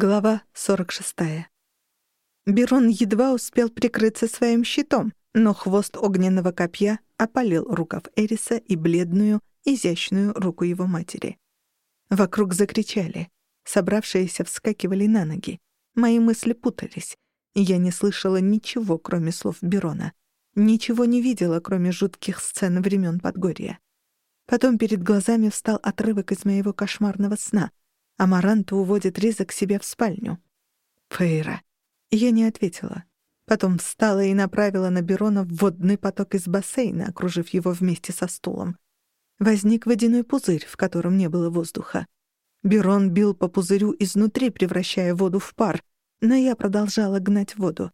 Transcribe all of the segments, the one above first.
Глава 46. Берон едва успел прикрыться своим щитом, но хвост огненного копья опалил рукав Эриса и бледную, изящную руку его матери. Вокруг закричали. Собравшиеся вскакивали на ноги. Мои мысли путались. Я не слышала ничего, кроме слов Берона. Ничего не видела, кроме жутких сцен времен Подгорья. Потом перед глазами встал отрывок из моего кошмарного сна — Амаранта уводит Риза к себе в спальню. «Фейра». Я не ответила. Потом встала и направила на Берона водный поток из бассейна, окружив его вместе со стулом. Возник водяной пузырь, в котором не было воздуха. Берон бил по пузырю изнутри, превращая воду в пар, но я продолжала гнать воду.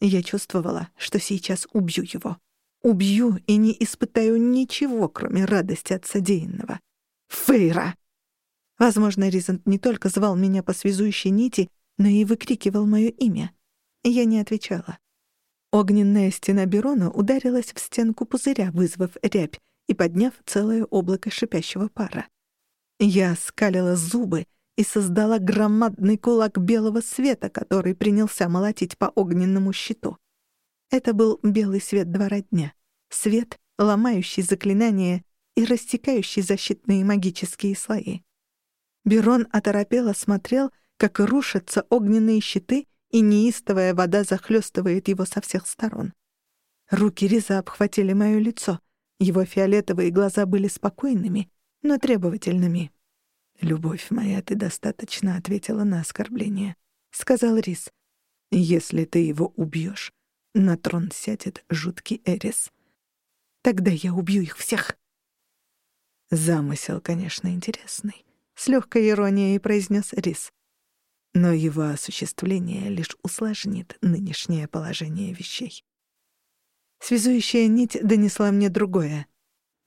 Я чувствовала, что сейчас убью его. Убью и не испытаю ничего, кроме радости от содеянного. «Фейра!» Возможно, Ризант не только звал меня по связующей нити, но и выкрикивал моё имя. Я не отвечала. Огненная стена Берона ударилась в стенку пузыря, вызвав рябь и подняв целое облако шипящего пара. Я скалила зубы и создала громадный кулак белого света, который принялся молотить по огненному щиту. Это был белый свет двора дня. Свет, ломающий заклинания и растекающий защитные магические слои. Берон оторопело смотрел, как рушатся огненные щиты, и неистовая вода захлестывает его со всех сторон. Руки Риза обхватили моё лицо. Его фиолетовые глаза были спокойными, но требовательными. «Любовь моя, ты достаточно ответила на оскорбление», — сказал Риз. «Если ты его убьёшь, на трон сядет жуткий Эрис. Тогда я убью их всех». Замысел, конечно, интересный. — с легкой иронией произнес Рис. Но его осуществление лишь усложнит нынешнее положение вещей. Связующая нить донесла мне другое.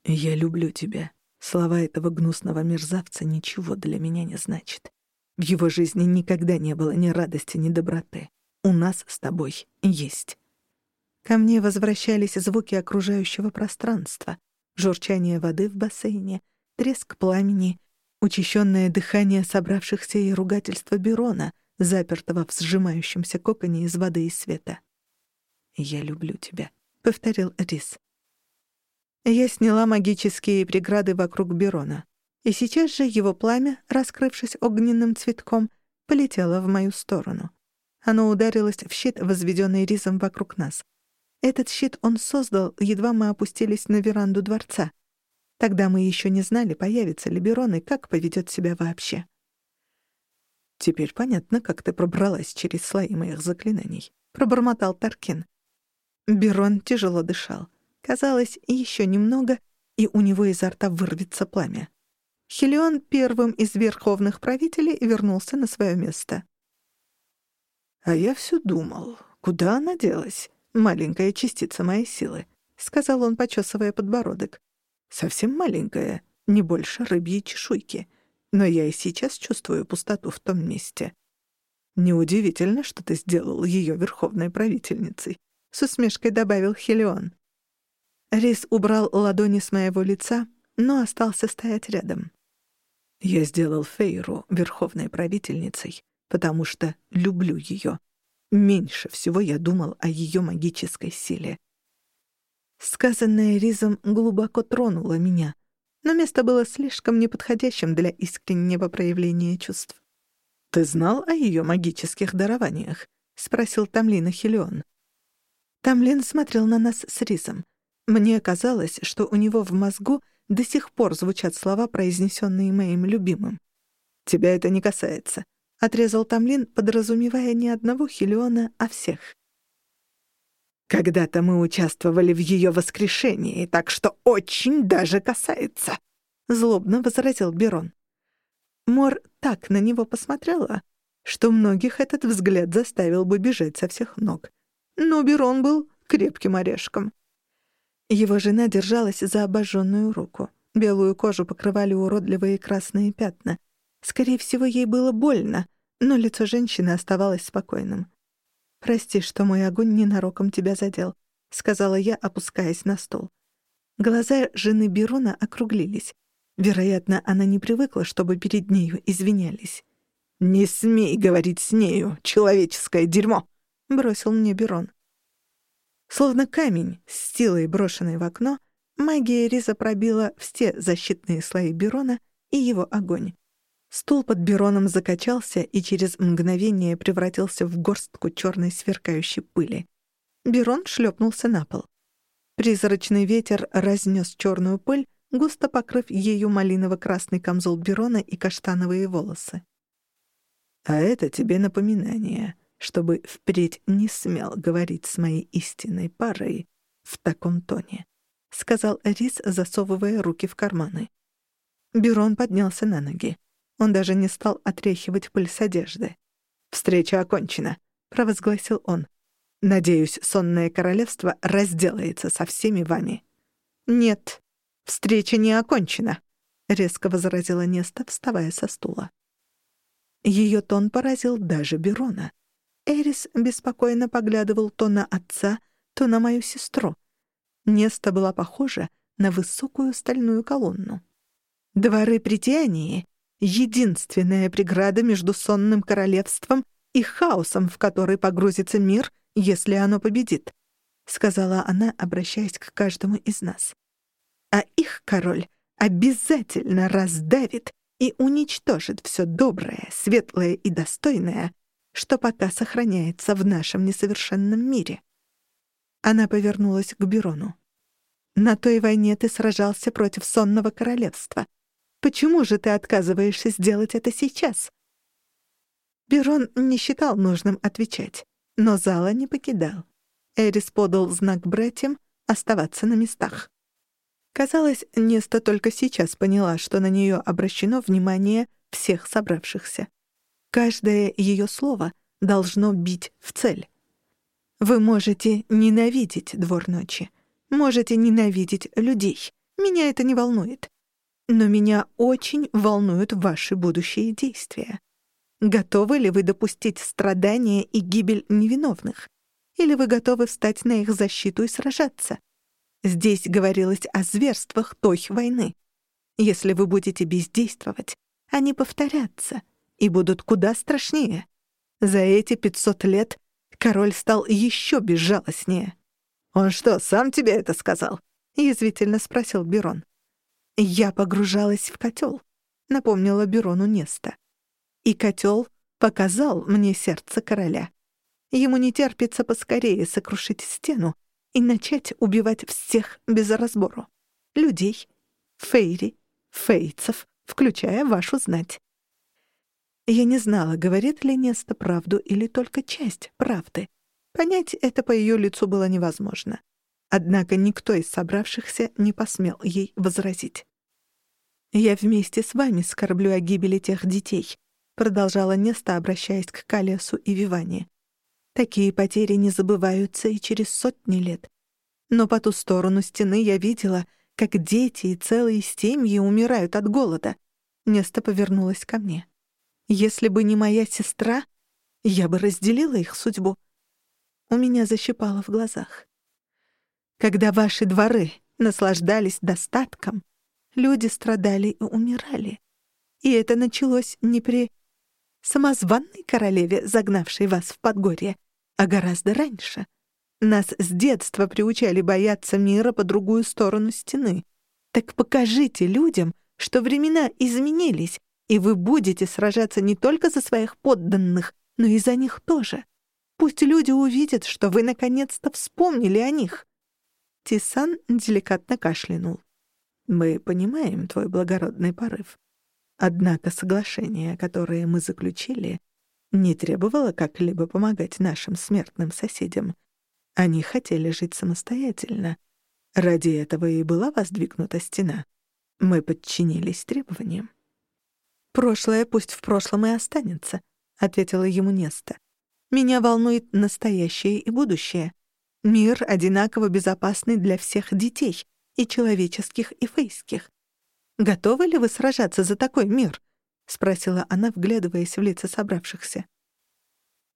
«Я люблю тебя». Слова этого гнусного мерзавца ничего для меня не значат. В его жизни никогда не было ни радости, ни доброты. У нас с тобой есть. Ко мне возвращались звуки окружающего пространства, журчание воды в бассейне, треск пламени, учащенное дыхание собравшихся и ругательство Берона, запертого в сжимающемся коконе из воды и света. «Я люблю тебя», — повторил Рис. Я сняла магические преграды вокруг Берона, и сейчас же его пламя, раскрывшись огненным цветком, полетело в мою сторону. Оно ударилось в щит, возведенный Ризом вокруг нас. Этот щит он создал, едва мы опустились на веранду дворца. Тогда мы еще не знали, появится ли Берон и как поведет себя вообще. «Теперь понятно, как ты пробралась через слои моих заклинаний», — пробормотал Таркин. Берон тяжело дышал. Казалось, еще немного, и у него изо рта вырвется пламя. Хелион первым из верховных правителей вернулся на свое место. «А я все думал, куда она делась, маленькая частица моей силы», — сказал он, почесывая подбородок. Совсем маленькая, не больше рыбьей чешуйки. Но я и сейчас чувствую пустоту в том месте. Неудивительно, что ты сделал ее верховной правительницей, с усмешкой добавил Хелион. Рис убрал ладони с моего лица, но остался стоять рядом. Я сделал Фейру верховной правительницей, потому что люблю ее. Меньше всего я думал о ее магической силе. Сказанное Ризом глубоко тронуло меня, но место было слишком неподходящим для искреннего проявления чувств. «Ты знал о ее магических дарованиях?» — спросил Тамлина Хелион. Тамлин смотрел на нас с Ризом. Мне казалось, что у него в мозгу до сих пор звучат слова, произнесенные моим любимым. «Тебя это не касается», — отрезал Тамлин, подразумевая не одного Хелиона, а всех. Когда-то мы участвовали в ее воскрешении, так что очень даже касается», — злобно возразил Берон. Мор так на него посмотрела, что многих этот взгляд заставил бы бежать со всех ног. Но Берон был крепким орешком. Его жена держалась за обожженную руку. Белую кожу покрывали уродливые красные пятна. Скорее всего, ей было больно, но лицо женщины оставалось спокойным. «Прости, что мой огонь ненароком тебя задел», — сказала я, опускаясь на стол. Глаза жены Берона округлились. Вероятно, она не привыкла, чтобы перед нею извинялись. «Не смей говорить с нею, человеческое дерьмо!» — бросил мне Берон. Словно камень, с силой брошенный в окно, магия Риза пробила все защитные слои Берона и его огонь. Стул под Бероном закачался и через мгновение превратился в горстку черной сверкающей пыли. Берон шлепнулся на пол. Призрачный ветер разнес черную пыль, густо покрыв ею малиново-красный камзол Берона и каштановые волосы. «А это тебе напоминание», чтобы впредь не смел говорить с моей истинной парой в таком тоне», — сказал Рис, засовывая руки в карманы. Бюрон поднялся на ноги. Он даже не стал отряхивать пыль с одежды. «Встреча окончена», — провозгласил он. «Надеюсь, сонное королевство разделается со всеми вами». «Нет, встреча не окончена», — резко возразила Неста, вставая со стула. Ее тон поразил даже Берона. Эрис беспокойно поглядывал то на отца, то на мою сестру. Неста была похожа на высокую стальную колонну. Дворы притянии — единственная преграда между сонным королевством и хаосом, в который погрузится мир, если оно победит, — сказала она, обращаясь к каждому из нас. А их король обязательно раздавит и уничтожит все доброе, светлое и достойное, что пока сохраняется в нашем несовершенном мире. Она повернулась к Бюрону. «На той войне ты сражался против сонного королевства. Почему же ты отказываешься сделать это сейчас?» Бюрон не считал нужным отвечать, но зала не покидал. Эрис подал знак братьям оставаться на местах. Казалось, Неста только сейчас поняла, что на нее обращено внимание всех собравшихся. Каждое ее слово должно бить в цель. Вы можете ненавидеть двор ночи, можете ненавидеть людей. Меня это не волнует. Но меня очень волнуют ваши будущие действия. Готовы ли вы допустить страдания и гибель невиновных? Или вы готовы встать на их защиту и сражаться? Здесь говорилось о зверствах той войны. Если вы будете бездействовать, они повторятся — и будут куда страшнее. За эти пятьсот лет король стал еще безжалостнее. «Он что, сам тебе это сказал?» — язвительно спросил Бюрон. «Я погружалась в котел», — напомнила Бюрону Неста. «И котел показал мне сердце короля. Ему не терпится поскорее сокрушить стену и начать убивать всех без разбору. Людей, фейри, фейцев, включая вашу знать. Я не знала, говорит ли Неста правду или только часть правды. Понять это по ее лицу было невозможно. Однако никто из собравшихся не посмел ей возразить. «Я вместе с вами скорблю о гибели тех детей», продолжала Неста, обращаясь к Калиасу и Виване. «Такие потери не забываются и через сотни лет. Но по ту сторону стены я видела, как дети и целые семьи умирают от голода». Неста повернулась ко мне. Если бы не моя сестра, я бы разделила их судьбу. У меня защипало в глазах. Когда ваши дворы наслаждались достатком, люди страдали и умирали. И это началось не при самозванной королеве, загнавшей вас в Подгорье, а гораздо раньше. Нас с детства приучали бояться мира по другую сторону стены. Так покажите людям, что времена изменились, и вы будете сражаться не только за своих подданных, но и за них тоже. Пусть люди увидят, что вы наконец-то вспомнили о них». Тисан деликатно кашлянул. «Мы понимаем твой благородный порыв. Однако соглашение, которое мы заключили, не требовало как-либо помогать нашим смертным соседям. Они хотели жить самостоятельно. Ради этого и была воздвигнута стена. Мы подчинились требованиям. «Прошлое пусть в прошлом и останется», — ответила ему Неста. «Меня волнует настоящее и будущее. Мир одинаково безопасный для всех детей, и человеческих, и фейских. Готовы ли вы сражаться за такой мир?» — спросила она, вглядываясь в лица собравшихся.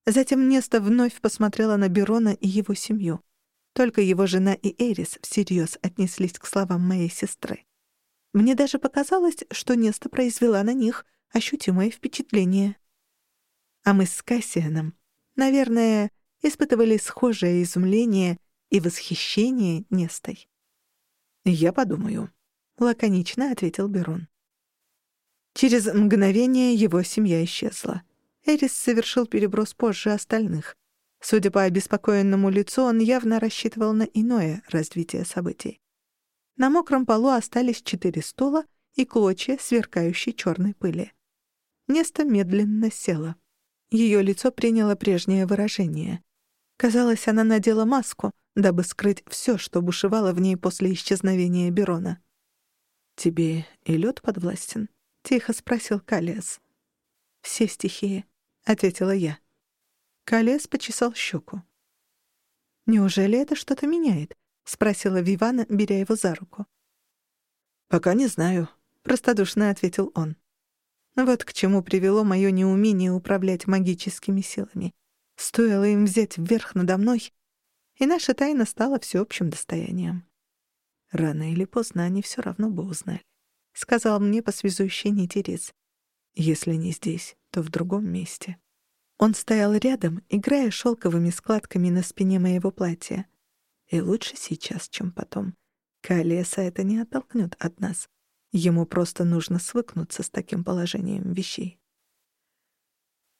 Затем Неста вновь посмотрела на Берона и его семью. Только его жена и Эрис всерьез отнеслись к словам моей сестры. Мне даже показалось, что Неста произвела на них ощутимое впечатление. А мы с Кассианом, наверное, испытывали схожее изумление и восхищение Нестой. «Я подумаю», — лаконично ответил Берон. Через мгновение его семья исчезла. Эрис совершил переброс позже остальных. Судя по обеспокоенному лицу, он явно рассчитывал на иное развитие событий. На мокром полу остались четыре стула и клочья сверкающей черной пыли. Неста медленно села. Ее лицо приняло прежнее выражение. Казалось, она надела маску, дабы скрыть все, что бушевало в ней после исчезновения Берона. «Тебе и лед подвластен?» — тихо спросил Калиас. «Все стихии», — ответила я. Калиас почесал щеку. «Неужели это что-то меняет?» — спросила Вивана, беря его за руку. «Пока не знаю», — простодушно ответил он. Вот к чему привело мое неумение управлять магическими силами. Стоило им взять вверх надо мной, и наша тайна стала всеобщим достоянием. Рано или поздно они все равно бы узнали. — сказал мне по связующей нити Риз. «Если не здесь, то в другом месте». Он стоял рядом, играя шелковыми складками на спине моего платья. И лучше сейчас, чем потом. Калеса это не оттолкнет от нас. Ему просто нужно свыкнуться с таким положением вещей.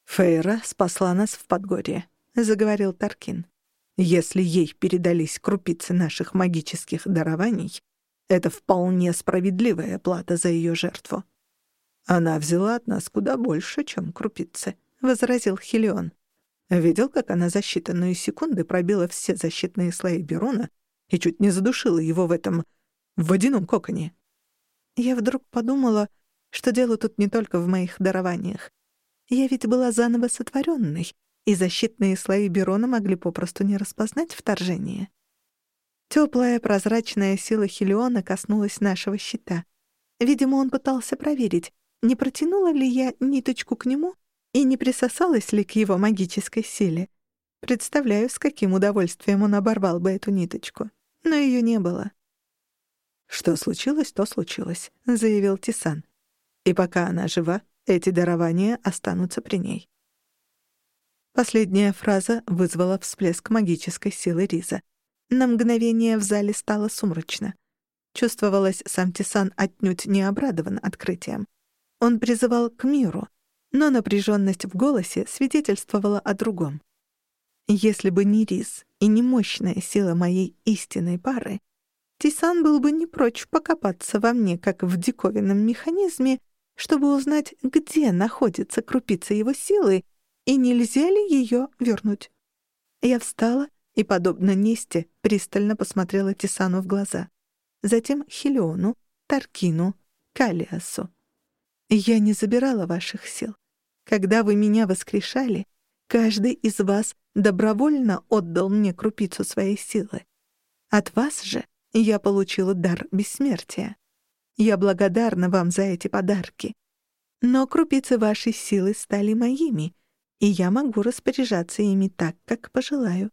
«Фейра спасла нас в Подгорье», — заговорил Таркин. «Если ей передались крупицы наших магических дарований, это вполне справедливая плата за ее жертву. Она взяла от нас куда больше, чем крупицы, — возразил Хелион. Видел, как она за считанные секунды пробила все защитные слои Берона и чуть не задушила его в этом водяном коконе. Я вдруг подумала, что дело тут не только в моих дарованиях. Я ведь была заново сотворенной, и защитные слои Берона могли попросту не распознать вторжение. Теплая прозрачная сила Хелиона коснулась нашего щита. Видимо, он пытался проверить, не протянула ли я ниточку к нему и не присосалась ли к его магической силе. Представляю, с каким удовольствием он оборвал бы эту ниточку. Но ее не было. «Что случилось, то случилось», — заявил Тисан. «И пока она жива, эти дарования останутся при ней». Последняя фраза вызвала всплеск магической силы Риза. На мгновение в зале стало сумрачно. Чувствовалось, сам Тисан отнюдь не обрадован открытием. Он призывал к миру, но напряженность в голосе свидетельствовала о другом. Если бы не Рис и не мощная сила моей истинной пары, Тисан был бы не прочь покопаться во мне, как в диковинном механизме, чтобы узнать, где находится крупица его силы и нельзя ли ее вернуть. Я встала и, подобно Несте, пристально посмотрела Тисану в глаза. Затем Хелиону, Таркину, Калиасу. «Я не забирала ваших сил. Когда вы меня воскрешали, каждый из вас добровольно отдал мне крупицу своей силы. От вас же я получила дар бессмертия. Я благодарна вам за эти подарки. Но крупицы вашей силы стали моими, и я могу распоряжаться ими так, как пожелаю.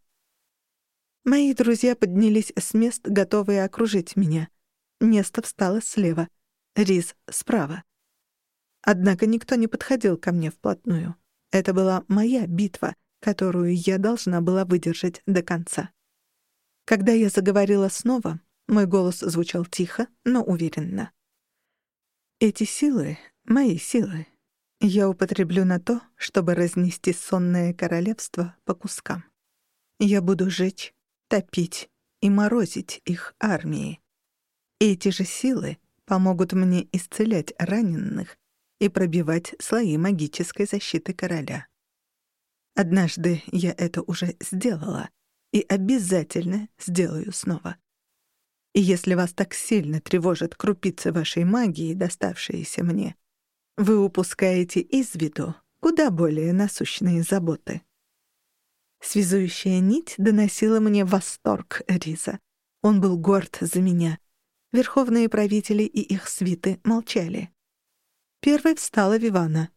Мои друзья поднялись с мест, готовые окружить меня. Неста встала слева, Риз — справа. Однако никто не подходил ко мне вплотную. Это была моя битва, которую я должна была выдержать до конца. Когда я заговорила снова, мой голос звучал тихо, но уверенно. «Эти силы — мои силы. Я употреблю на то, чтобы разнести сонное королевство по кускам. Я буду жечь, топить и морозить их армии. Эти же силы помогут мне исцелять раненых и пробивать слои магической защиты короля. Однажды я это уже сделала и обязательно сделаю снова. И если вас так сильно тревожат крупицы вашей магии, доставшиеся мне, вы упускаете из виду куда более насущные заботы. Связующая нить доносила мне восторг Риза. Он был горд за меня. Верховные правители и их свиты молчали. Первой встала Вивана.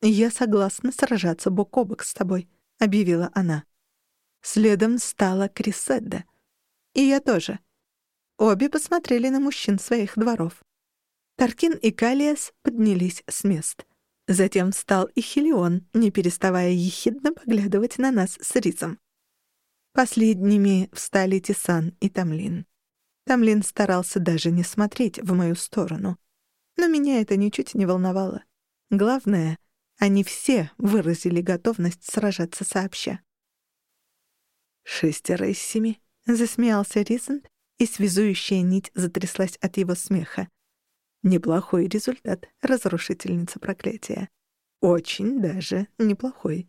«Я согласна сражаться бок о бок с тобой», — объявила она. Следом стала Криседда. И я тоже. Обе посмотрели на мужчин своих дворов. Таркин и Калиас поднялись с мест. Затем встал и Хелион, не переставая ехидно поглядывать на нас с Ризом. Последними встали Тисан и Тамлин. Тамлин старался даже не смотреть в мою сторону. Но меня это ничуть не волновало. Главное, они все выразили готовность сражаться сообща. «Шестеро из семи», — засмеялся Ризент, и связующая нить затряслась от его смеха. Неплохой результат, разрушительница проклятия. Очень даже неплохой.